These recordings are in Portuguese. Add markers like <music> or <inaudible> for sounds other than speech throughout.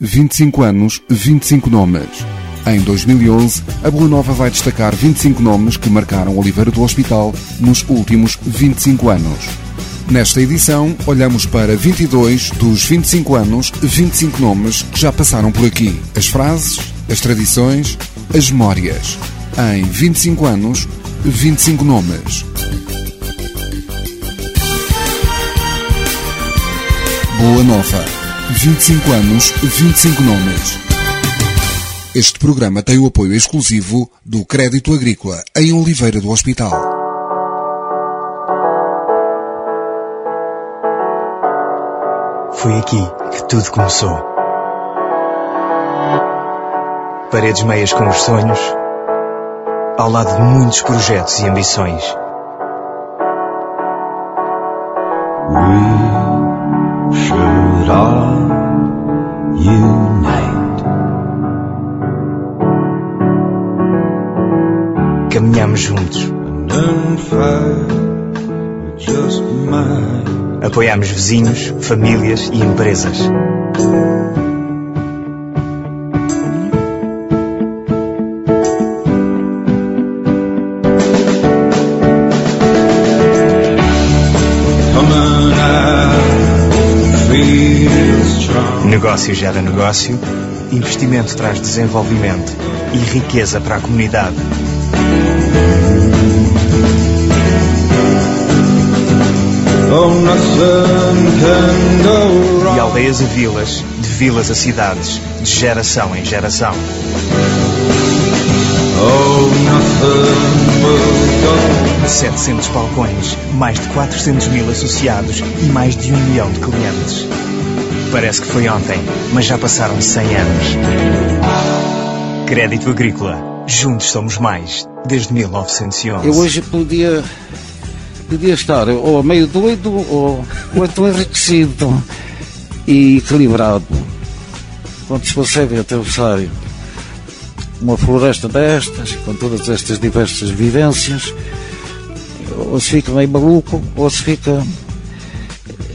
25 anos, 25 nomes. Em 2011, a Boa Nova vai destacar 25 nomes que marcaram Oliveira do Hospital nos últimos 25 anos. Nesta edição, olhamos para 22 dos 25 anos, 25 nomes que já passaram por aqui. As frases, as tradições, as memórias. Em 25 anos, 25 nomes. Boa Nova. 25 anos, 25 nomes. Este programa tem o apoio exclusivo do Crédito Agrícola em Oliveira do Hospital. Foi aqui que tudo começou. Paredes meias com os sonhos, ao lado de muitos projetos e ambições. We should all Caminhamos juntos, apoiamos vizinhos, famílias e empresas. Negócio gera negócio, investimento traz desenvolvimento e riqueza para a comunidade. Oh, De aldeias a vilas, de vilas a cidades, de geração em geração. Oh, go. 700 balcões, mais de 400 mil associados e mais de um milhão de clientes. Parece que foi ontem, mas já passaram 100 anos. Crédito Agrícola. Juntos somos mais. Desde 1911. Eu hoje podia, podia estar ou meio doido ou muito enriquecido e equilibrado. Quando se consegue atravessar uma floresta destas, com todas estas diversas vivências, ou se fica meio maluco ou se fica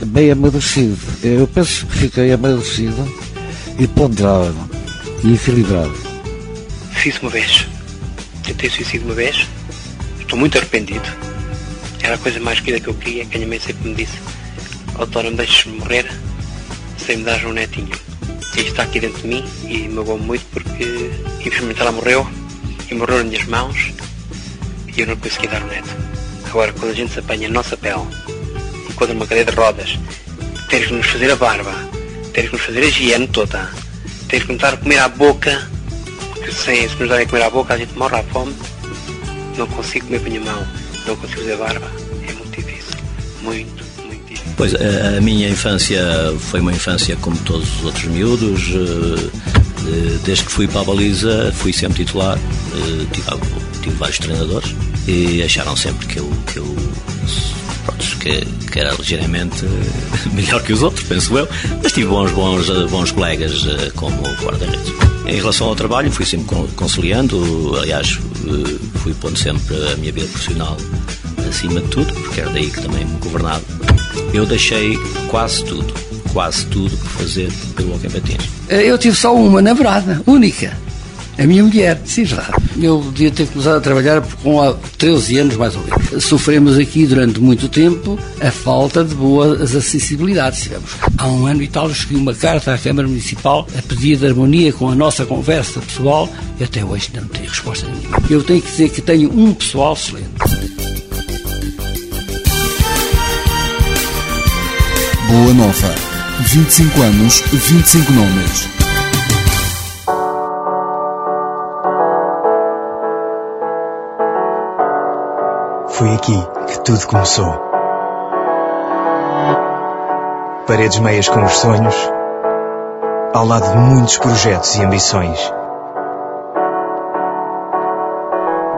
bem amadurecido. Eu penso que fiquei amadurecido e ponderado e equilibrado. Fiz uma vez. Tentei suicídio uma vez. Estou muito arrependido. Era a coisa mais querida que eu queria, que a minha mãe sempre me disse. Autora, me deixes morrer sem me dar um netinho. Isto está aqui dentro de mim e magoou muito porque infelizmente ela morreu e morreu nas minhas mãos e eu não consegui dar o neto. Agora, quando a gente se apanha a nossa pele, encontra uma cadeia de rodas, ter que nos fazer a barba, ter que nos fazer a higiene toda, ter que começar a comer à boca, porque sem se nos darem a comer à boca a gente morre à fome, não consigo comer com a mão, não consigo fazer barba, é muito difícil, muito, muito difícil. Pois, a, minha infância foi uma infância como todos os outros miúdos. eh, eh, Desde que fui para a baliza, fui sempre titular. eh, Tive, tive vários treinadores e acharam sempre que eu, que eu pronto, que, que era ligeiramente eh, <laughs> melhor que os outros, penso eu. Mas tive bons, bons, eh, bons colegas eh, como guarda-redes. Em relação ao trabalho, fui sempre con- conciliando. Aliás, eh, fui pondo sempre a minha vida profissional acima de tudo, porque era daí que também me governava. Eu deixei quase tudo, quase tudo por fazer pelo Hockey Patins. Eu tive só uma namorada, única. A minha mulher, sim, verdade. Eu devia ter começado a trabalhar com há 13 anos, mais ou menos. Sofremos aqui durante muito tempo a falta de boas acessibilidades. Tivemos. Há um ano e tal, escrevi uma carta à Câmara Municipal a pedir de harmonia com a nossa conversa pessoal e até hoje não tenho resposta nenhuma. Eu tenho que dizer que tenho um pessoal excelente. Boa Nova. 25 anos, 25 nomes. Foi aqui que tudo começou. Paredes meias com os sonhos, ao lado de muitos projetos e ambições.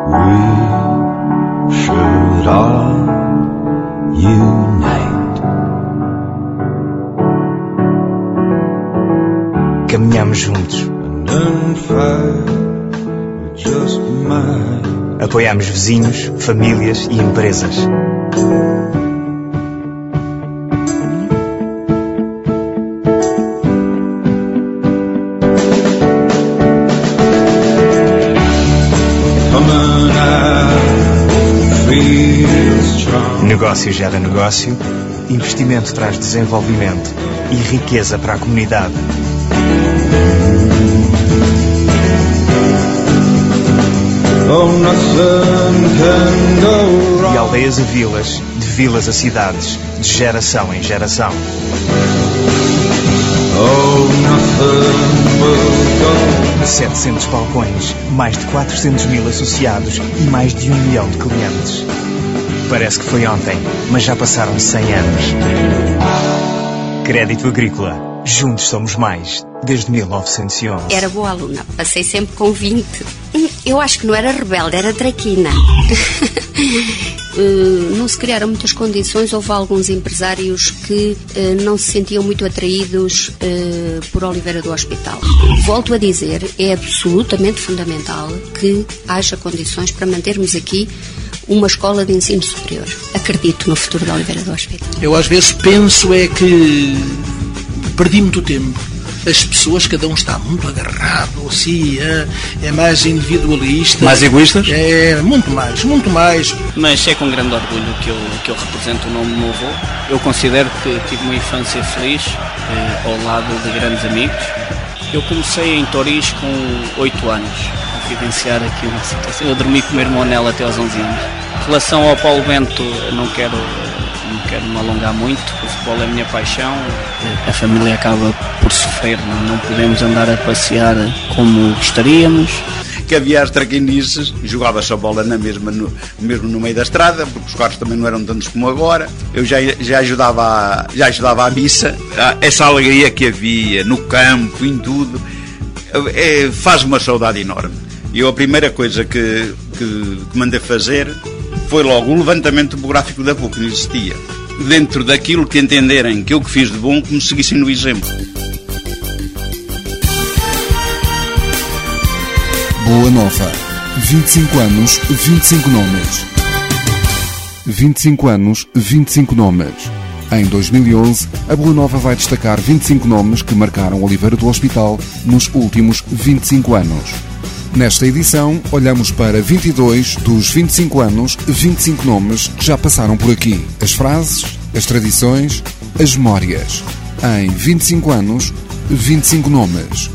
We should all unite. Caminhamos juntos, Apoiamos vizinhos, famílias e empresas. Negócio gera negócio, investimento traz desenvolvimento e riqueza para a comunidade. De aldeias a vilas, de vilas a cidades, de geração em geração. Oh, nothing will go. 700 balcões, mais de 400 mil associados e mais de um milhão de clientes. Parece que foi ontem, mas já passaram 100 anos. Crédito Agrícola. Juntos somos mais. Desde 1911. Era boa aluna, passei sempre com 20. Hum, Eu acho que não era rebelde, era traquina. Eh, <laughs> não se criaram muitas condições, houve alguns empresários que eh, não se sentiam muito atraídos eh, por Oliveira do Hospital. Volto a dizer, é absolutamente fundamental que haja condições para mantermos aqui uma escola de ensino superior. Acredito no futuro da Oliveira do Hospital. Eu às vezes penso é que perdi muito tempo. As pessoas, cada um está muito agarrado, assim, é, é mais individualista. Mais egoístas? É, muito mais, muito mais. Mas é com grande orgulho que eu, que eu represento o nome do meu avô. Eu considero que tive uma infância feliz, eh, ao lado de grandes amigos. Eu comecei em Toris com 8 anos, a vivenciar aqui uma situação. Eu dormi com o meu irmão nela até aos 11 anos. Em relação ao Paulo Bento, não quero, não quero me alongar muito, o futebol é a minha paixão. A família acaba por sofrer, não, podemos andar a passear como gostaríamos. que havia as traquinices, jogava-se a bola na mesma, no, mesmo no meio da estrada, porque os carros também não eram tantos como agora. Eu já, já, ajudava, a, já ajudava à missa, Ah, essa alegria que havia no campo, em tudo, é, faz uma saudade enorme. E a primeira coisa que, que, que mandei fazer foi logo o levantamento topográfico da PUC, que não existia. Dentro daquilo que entenderem que eu que fiz de bom, que me seguissem no exemplo. Boa Nova. 25 anos, 25 nomes. 25 anos, 25 nomes. Em 2011, a Boa Nova vai destacar 25 nomes que marcaram Oliveira do Hospital nos últimos 25 anos. Nesta edição, olhamos para 22 dos 25 anos, 25 nomes que já passaram por aqui. As frases, as tradições, as memórias. Em 25 anos, 25 nomes.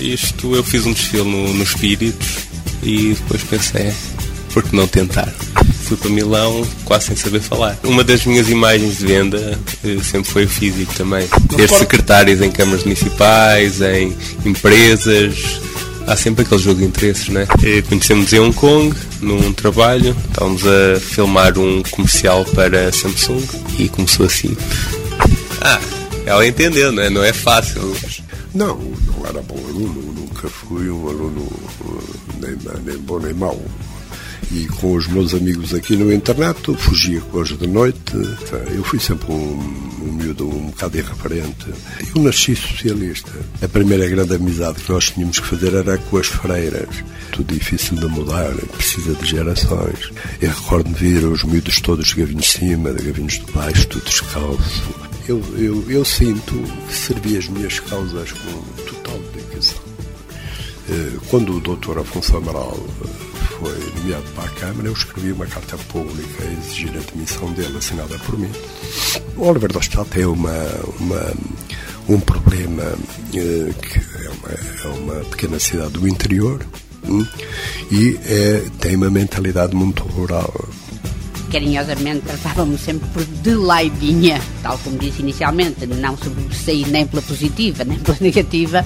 Isto eu fiz um desfile no, no Espíritos e depois pensei, por que não tentar? Fui para Milão quase sem saber falar. Uma das minhas imagens de venda eh, sempre foi o físico também. Ter secretários em câmaras municipais, em empresas. Há sempre aquele jogo de interesses, né? Eh, Conhecemos em Hong Kong, num trabalho, estávamos a filmar um comercial para Samsung e começou assim. Ah, ela entendeu, né? Não é fácil. Não, não era bom aluno, nunca fui um aluno eh, nem, nem bom nem mau. E com os meus amigos aqui no internato, fugia com eles de noite. Eu fui sempre um, um miúdo um bocado irreverente. Eu nasci socialista. A primeira grande amizade que nós tínhamos que fazer era com as freiras. Tudo difícil de mudar, precisa de gerações. Eu recordo-me ver os miúdos todos de gavinhos de cima, de gavinhos de baixo, tudo descalço. Eu, eu, eu sinto que servi as minhas causas com total dedicação. Eh, Quando o doutor Afonso Amaral foi nomeado para a Câmara, eu escrevi uma carta pública a exigir a demissão dele, assinada por mim. O Oliver do tem uma, uma, um problema eh, que é uma, é uma pequena cidade do interior hum, e é, tem uma mentalidade muito rural. Carinhosamente tratavam-me sempre por Delaidinha, tal como disse inicialmente, não sobressaí nem pela positiva nem pela <laughs> negativa.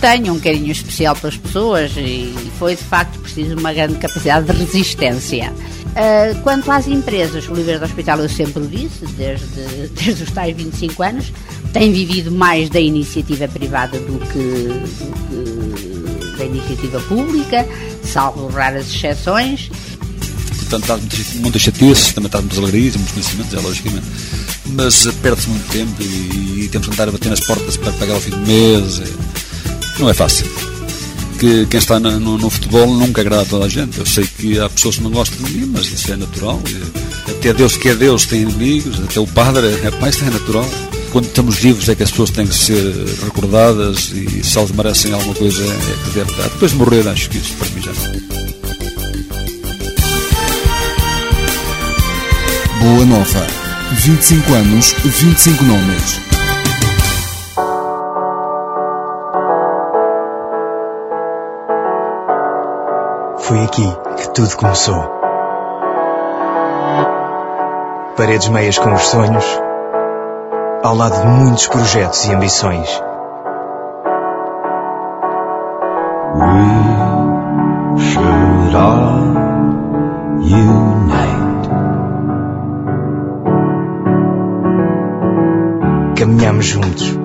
Tenho um carinho especial pelas pessoas e foi de facto preciso uma grande capacidade de resistência. Ah, quanto às empresas, o Oliveira do Hospital eu sempre disse, desde, <laughs> desde os tais 25 anos, tem vivido mais da iniciativa privada do que, do que da iniciativa pública, salvo raras exceções. Portanto, há muitas- muitas chatices, também muitas alegrias, muitos conhecimentos, é logicamente. Mas eh, perde-se muito tempo e, e temos que andar a bater nas portas para pagar ao fim do mês. eh, Não é fácil. Que quem está na- no, no futebol nunca agrada a toda a gente. Eu sei que há pessoas que não gostam de mim, mas isso é natural. Até Deus que é Deus tem inimigos, até o Padre é pai, isso é natural. Quando estamos vivos é que as pessoas têm que ser recordadas e se elas merecem alguma coisa é que deve dar. Depois de morrer, acho que isso para mim já não. Boa Nova. 25 anos, 25 nomes. Foi aqui que tudo começou. Paredes meias com os sonhos, ao lado de muitos projetos e ambições. We should all unite. Caminhamos juntos.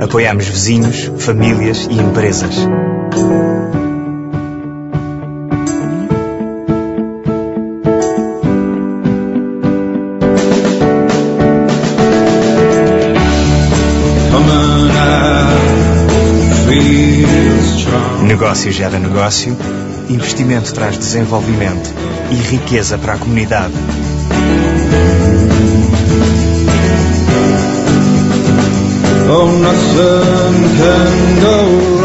Apoiamos vizinhos, famílias e empresas. Negócio gera negócio, investimento traz desenvolvimento e riqueza para a comunidade.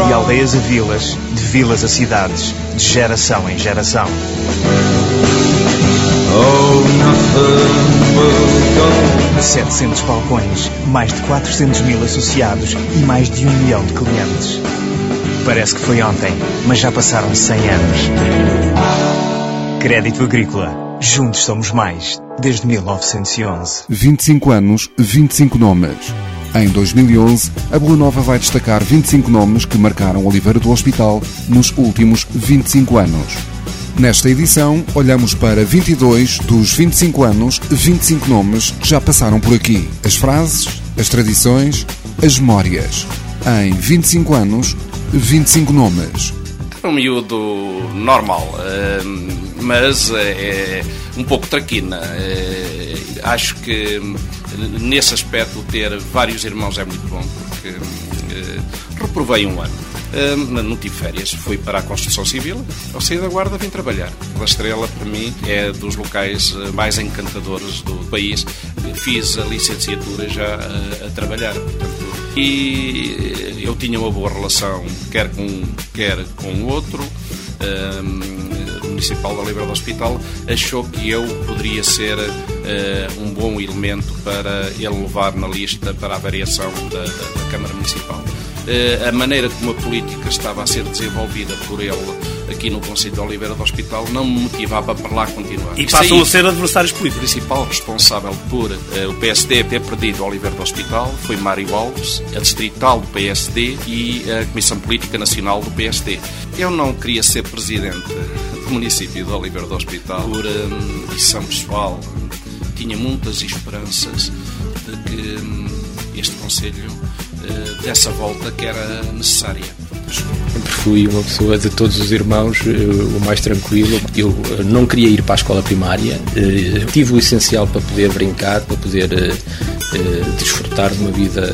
De aldeias a vilas, de vilas a cidades, de geração em geração. Oh, nothing will go. 700 balcões, mais de 400 mil associados e mais de um milhão de clientes. Parece que foi ontem, mas já passaram 100 anos. Crédito Agrícola. Juntos somos mais. Desde 1911. 25 anos, 25 nomes. Em 2011, a Boa Nova vai destacar 25 nomes que marcaram Oliveira do Hospital nos últimos 25 anos. Nesta edição, olhamos para 22 dos 25 anos, 25 nomes que já passaram por aqui. As frases, as tradições, as memórias. Em 25 anos, 25 nomes. Era um miúdo normal, eh, mas é um pouco traquina. Acho que nesse aspecto ter vários irmãos é muito bom, porque eh, reprovei um ano. Eh, Não tive férias, fui para a construção civil. Ao sair da guarda vim trabalhar. A Estrela, para mim, é dos locais eh, mais encantadores do país. Fiz a licenciatura já eh, a trabalhar. Portanto, e eu tinha uma boa relação, quer com um, quer com o outro. O Municipal da Oliveira do Hospital achou que eu poderia ser eh, um bom elemento para ele levar na lista para a variação da, da- da Câmara Municipal. Eh, a maneira como a política estava a ser desenvolvida por ele aqui no Conselho de Oliveira do Hospital não me motivava para lá continuar. E passam a ser adversários políticos. o principal responsável por eh, o PSD ter perdido o Oliveira do Hospital foi Mário Alves, a distrital do PSD e a Comissão Política Nacional do PSD. Eu não queria ser presidente do município de Oliveira do Hospital por missão pessoal. Tinha muitas esperanças de que hum, este Conselho eh, desse a volta que era necessária. Sempre fui uma pessoa de todos os irmãos eh, o mais tranquilo. Eu eh, não queria ir para a escola primária. Tive o essencial para poder brincar, para poder desfrutar de uma vida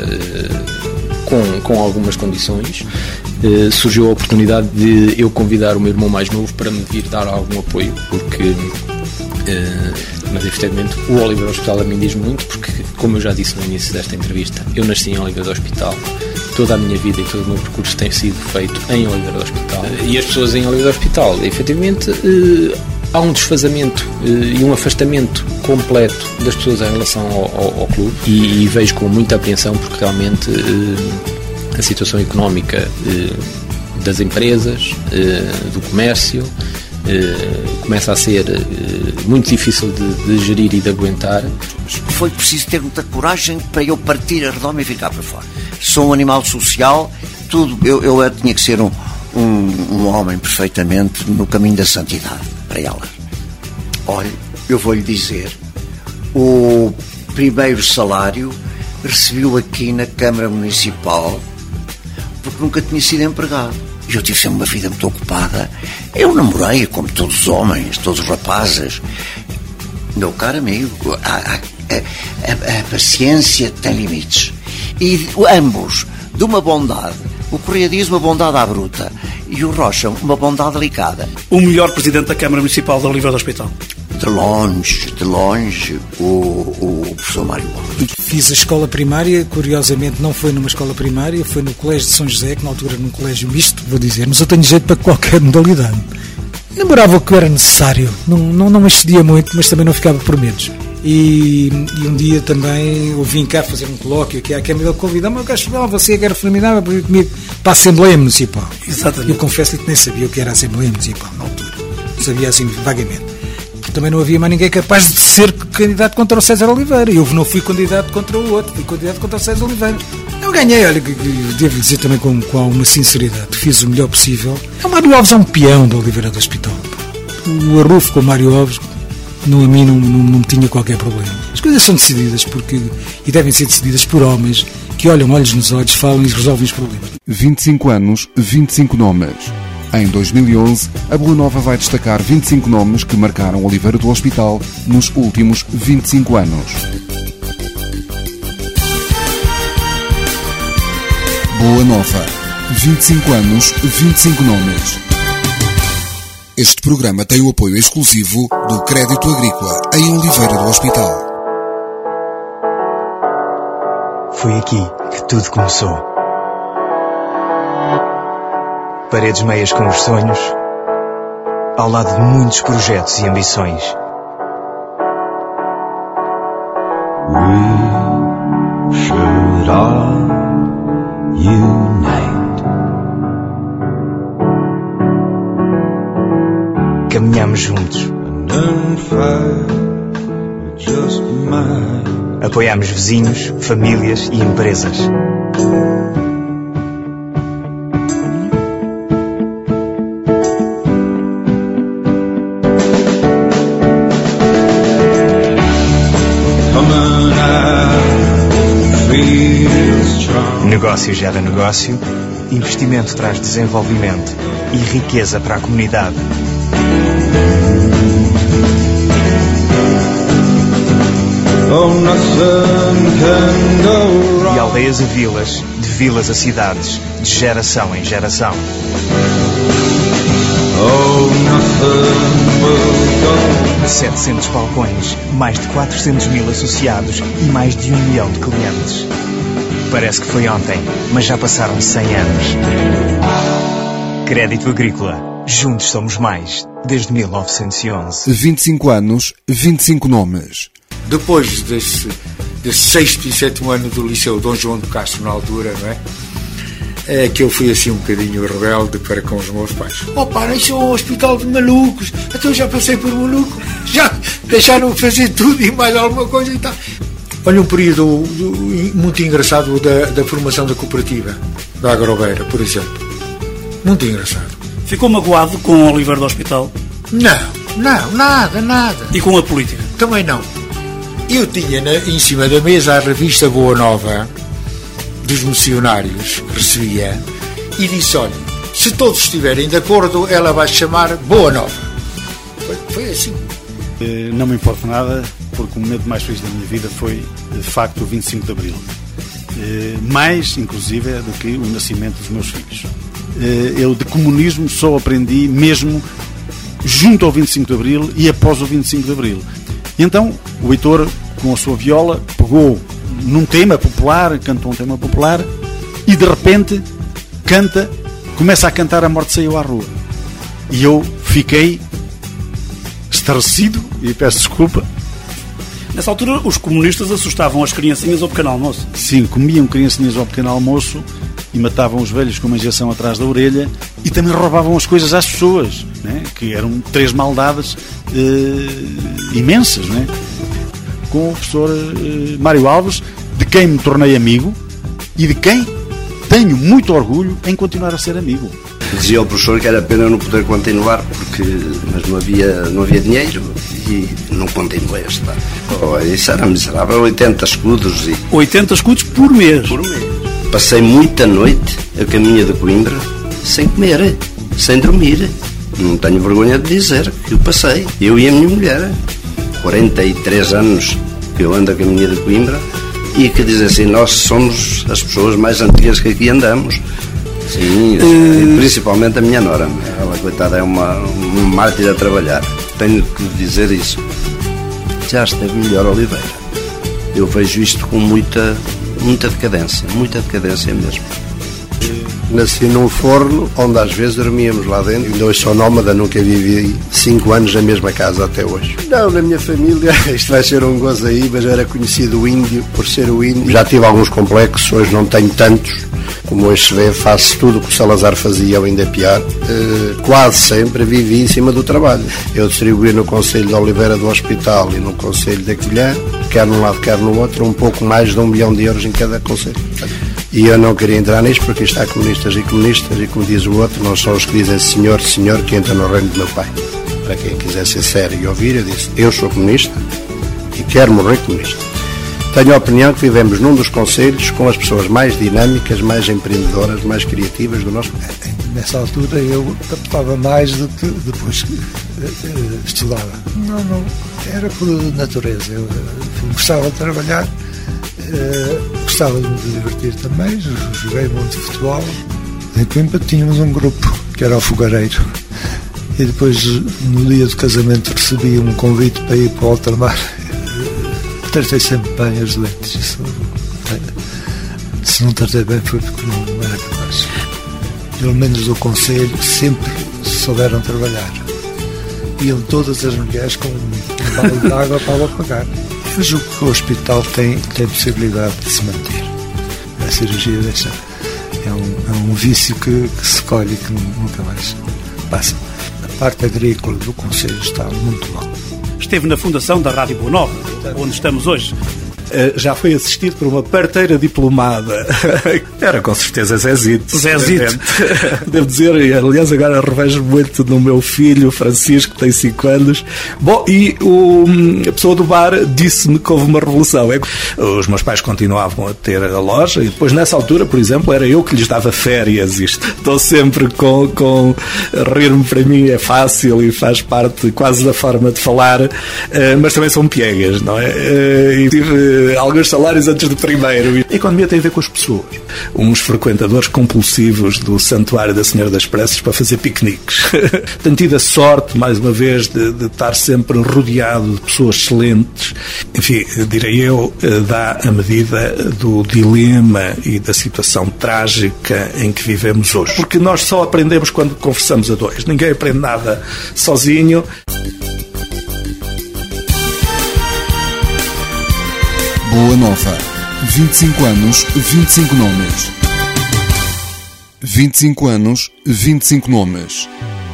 com, com algumas condições. Surgiu a oportunidade de eu convidar o meu irmão mais novo para me vir dar algum apoio, porque eh, mas efetivamente o Oliveira Hospital a mim diz muito porque, como eu já disse no início desta entrevista, eu nasci em Oliveira Hospital. Toda a minha vida e todo o meu percurso tem sido feito em Oliveira Hospital. E as pessoas em Oliveira Hospital, efetivamente, eh, há um desfazamento eh, e um afastamento completo das pessoas em relação ao, ao- ao clube e, e vejo com muita apreensão porque realmente eh, a situação económica das empresas, do comércio, começa a ser eh, muito difícil de, de gerir e de aguentar. Foi preciso ter muita coragem para eu partir a redoma e ficar para fora. Sou um animal social, tudo. Eu, eu tinha que ser um, um, um homem perfeitamente no caminho da santidade para elas. Olha, eu vou-lhe dizer, o primeiro salário recebi-o aqui na Câmara Municipal porque nunca tinha sido empregado. Eu tive sempre uma vida muito ocupada. Eu namorei, como todos os homens, todos os rapazes. Meu caro amigo, a, a- a- a- paciência tem limites. E ambos, de uma bondade, o Correia diz uma bondade à bruta e o Rocha uma bondade delicada. O melhor presidente da Câmara Municipal de Oliveira do Hospital. De longe, de longe, o, o professor Mário Alves. Fiz a escola primária, curiosamente não foi numa escola primária, foi no Colégio de São José, que na altura era num colégio misto, vou dizer, mas eu tenho jeito para qualquer <laughs> modalidade. Namorava o que era necessário. Não, não, não me excedia muito, mas também não ficava por menos. E, e, um dia também eu vim cá fazer um colóquio aqui à Câmara convidou-me, eu acho que você era formidável comigo para a Assembleia Municipal. Exatamente. Eu confesso-lhe que nem sabia o que era a Assembleia Municipal na altura. Sabia assim vagamente. Também não havia mais ninguém capaz de ser candidato contra o César Oliveira. Eu não fui candidato contra o outro, fui candidato contra o César Oliveira. Eu ganhei, olha, devo dizer também com, com alguma sinceridade, fiz o melhor possível. O Mário Alves é um peão da Oliveira do Hospital. O Arrufo com o Mário Alves não, a mim não, não, não tinha qualquer problema. As coisas são decididas porque, e devem ser decididas por homens que olham olhos nos olhos, falam e resolvem os problemas. 25 anos, 25 nomes. Em 2011, a Boa Nova vai destacar 25 nomes que marcaram Oliveira do Hospital nos últimos 25 anos. Boa Nova. 25 anos, 25 nomes. Este programa tem o apoio exclusivo do Crédito Agrícola em Oliveira do Hospital. Foi aqui que tudo começou. Paredes meias com os sonhos, ao lado de muitos projetos e ambições. We should all unite. Caminhamos juntos. Apoiamos vizinhos, famílias e empresas. Negócio gera negócio, investimento traz desenvolvimento e riqueza para a comunidade. De aldeias a vilas, de vilas a cidades, de geração em geração. De 700 balcões, mais de 400 mil associados e mais de um milhão de clientes. Parece que foi ontem, mas já passaram 100 anos. Crédito Agrícola. Juntos somos mais. Desde 1911. 25 anos, 25 nomes. Depois desse, desse sexto e sétimo ano do Liceu Dom João de Castro, na altura, não é? É que eu fui assim um bocadinho rebelde para com os meus pais. Oh pá, isso é um hospital de malucos. Então já passei por maluco. Já deixaram fazer tudo e mais alguma coisa e tal. Olha um período muito engraçado da, da formação da cooperativa, da Agrobeira, por exemplo. Muito engraçado. Ficou magoado com o Oliveira do Hospital? Não, não, nada, nada. E com a política? Também não. Eu tinha na, em cima da mesa a revista Boa Nova dos missionários recebia e disse: olha, se todos estiverem de acordo, ela vai chamar Boa Nova. Foi, foi assim. Não me importa nada, porque o momento mais feliz da minha vida foi, de facto, o 25 de Abril. Mais, inclusive, do que o nascimento dos meus filhos. Eu, de comunismo, só aprendi mesmo junto ao 25 de Abril e após o 25 de Abril. E então o Heitor, com a sua viola, pegou num tema popular, cantou um tema popular e de repente canta, começa a cantar A Morte Saiu à Rua. E eu fiquei estarrecido e peço desculpa. Nessa altura, os comunistas assustavam as criancinhas ao pequeno almoço. Sim, comiam criancinhas ao pequeno almoço e matavam os velhos com uma injeção atrás da orelha e também roubavam as coisas às pessoas, né? que eram três maldades eh, imensas. Né? Com o professor eh, Mário Alves, de quem me tornei amigo e de quem tenho muito orgulho em continuar a ser amigo. Dizia ao professor que era pena não poder continuar, porque, mas não havia, não havia dinheiro e não continuei a estudar. Oh, isso era miserável, 80 escudos. E... 80 escudos por mês? Por mês. Passei muita noite a caminho de Coimbra sem comer, sem dormir. Não tenho vergonha de dizer que eu passei, eu e a minha mulher. 43 anos que eu ando a caminho de Coimbra e que dizem assim: nós somos as pessoas mais antigas que aqui andamos. Sim, uh... principalmente a minha nora. Ela, coitada, é uma, uma mártir a trabalhar. Tenho que dizer isso. Já esteve melhor, Oliveira. Eu vejo isto com muita, muita decadência, muita decadência mesmo. Nasci num forno onde às vezes dormíamos lá dentro. Ainda hoje sou nómada, nunca vivi cinco anos na mesma casa até hoje. Não, na minha família, <laughs> isto vai ser um gozo aí, mas eu era conhecido índio por ser o índio. Já tive alguns complexos, hoje não tenho tantos. Como hoje se vê, faço tudo o que o Salazar fazia, ou ainda pior. Uh, quase sempre vivi em cima do trabalho. Eu distribuí no Conselho de Oliveira do Hospital e no Conselho de Aquilhã, quer num lado, quer no outro, um pouco mais de um milhão de euros em cada conselho. E eu não queria entrar nisto porque está comunistas e comunistas, e como diz o outro, não são os que dizem senhor, senhor, que entra no reino do meu pai. Para quem quiser ser sério e ouvir, eu disse: eu sou comunista e quero morrer comunista. Tenho a opinião que vivemos num dos conselhos com as pessoas mais dinâmicas, mais empreendedoras, mais criativas do nosso país. Nessa altura eu captava mais do que depois que uh, estudava. Não, não, era por natureza. Eu gostava de trabalhar, uh, gostava de me divertir também, joguei muito futebol. Em Coimbra tínhamos um grupo que era o Fogareiro. E depois, no dia do casamento, recebi um convite para ir para o altar mar <laughs> tratei sempre bem as doentes. Isso, se não tratei bem foi porque não era capaz. Pelo menos do Conselho sempre souberam trabalhar. Iam todas as mulheres com um balde de água para o pagar. Julgo que o hospital tem, tem possibilidade de se manter. A cirurgia deixa. É um, é um vício que, que se colhe e que nunca mais passa. A parte agrícola do Conselho está muito mal esteve na fundação da Rádio Boa Nova, onde estamos hoje. Eh, já foi assistido por uma parteira diplomada. <laughs> Era com certeza Zezito. Zezito. <laughs> Devo dizer, aliás, agora revejo muito no meu filho, Francisco, que tem 5 anos. Bom, e o, a pessoa do bar disse-me que houve uma revolução. É os meus pais continuavam a ter a loja e depois, nessa altura, por exemplo, era eu que lhes dava férias. Isto. Estou sempre com, com rir-me para mim é fácil e faz parte quase da forma de falar, eh, mas também são piegas, não é? Eh, e tive alguns salários antes do primeiro. A economia tem a ver com as pessoas. Uns frequentadores compulsivos do Santuário da Senhora das Preces para fazer piqueniques. <laughs> Tenho tido a sorte, mais uma vez, de, de estar sempre rodeado de pessoas excelentes. Enfim, direi eu, eh, dá a medida do dilema e da situação trágica em que vivemos hoje. Porque nós só aprendemos quando conversamos a dois. Ninguém aprende nada sozinho. Boa Nova. 25 anos, 25 nomes. 25 anos, 25 nomes.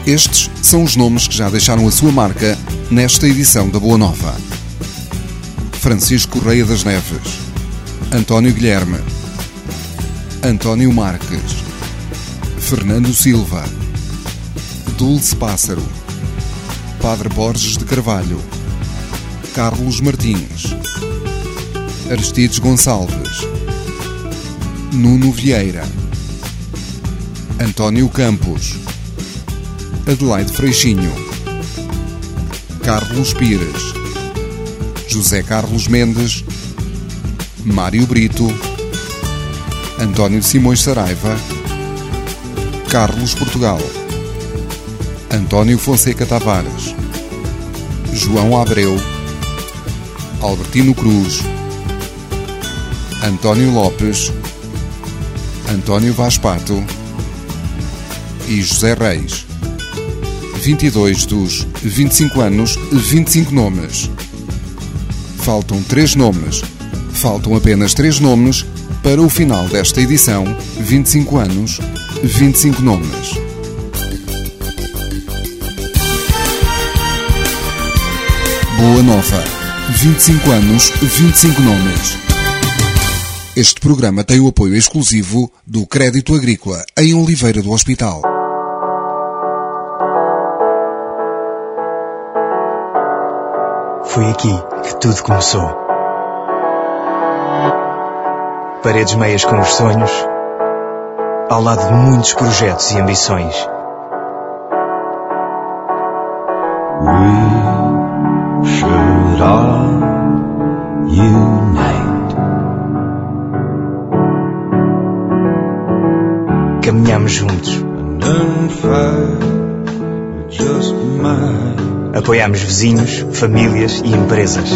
Estes são os nomes que já deixaram a sua marca nesta edição da Boa Nova. Francisco Correia das Neves. António Guilherme. António Marques. Fernando Silva. Dulce Pássaro. Padre Borges de Carvalho. Carlos Martins. Aristides Gonçalves, Nuno Vieira, António Campos, Adelaide Freixinho, Carlos Pires, José Carlos Mendes, Mário Brito, António Simões Saraiva, Carlos Portugal, António Fonseca Tavares, João Abreu, Albertino Cruz, António Lopes, António Vaspato e José Reis. 22 dos 25 anos, 25 nomes. Faltam 3 nomes. Faltam apenas 3 nomes para o final desta edição. 25 anos, 25 nomes. Boa Nova. 25 anos, 25 nomes. Este programa tem o apoio exclusivo do Crédito Agrícola em Oliveira do Hospital. Foi aqui que tudo começou. Paredes meias com os sonhos, ao lado de muitos projetos e ambições. We should all unite. caminhamos juntos. Apoiamos vizinhos, famílias e empresas.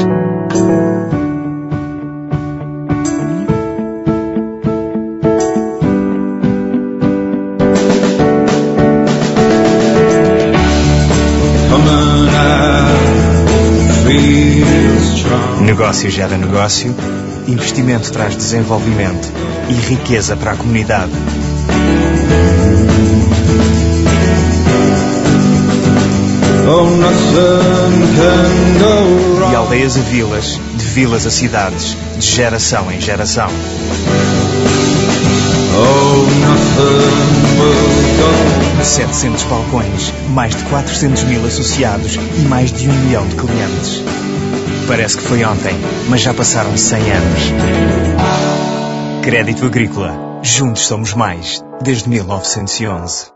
Negócio gera negócio, investimento traz desenvolvimento e riqueza para a comunidade. De aldeias a vilas, de vilas a cidades, de geração em geração. De 700 balcões, mais de 400 mil associados e mais de um milhão de clientes. Parece que foi ontem, mas já passaram 100 anos. Crédito Agrícola. Juntos somos mais. Desde 1911.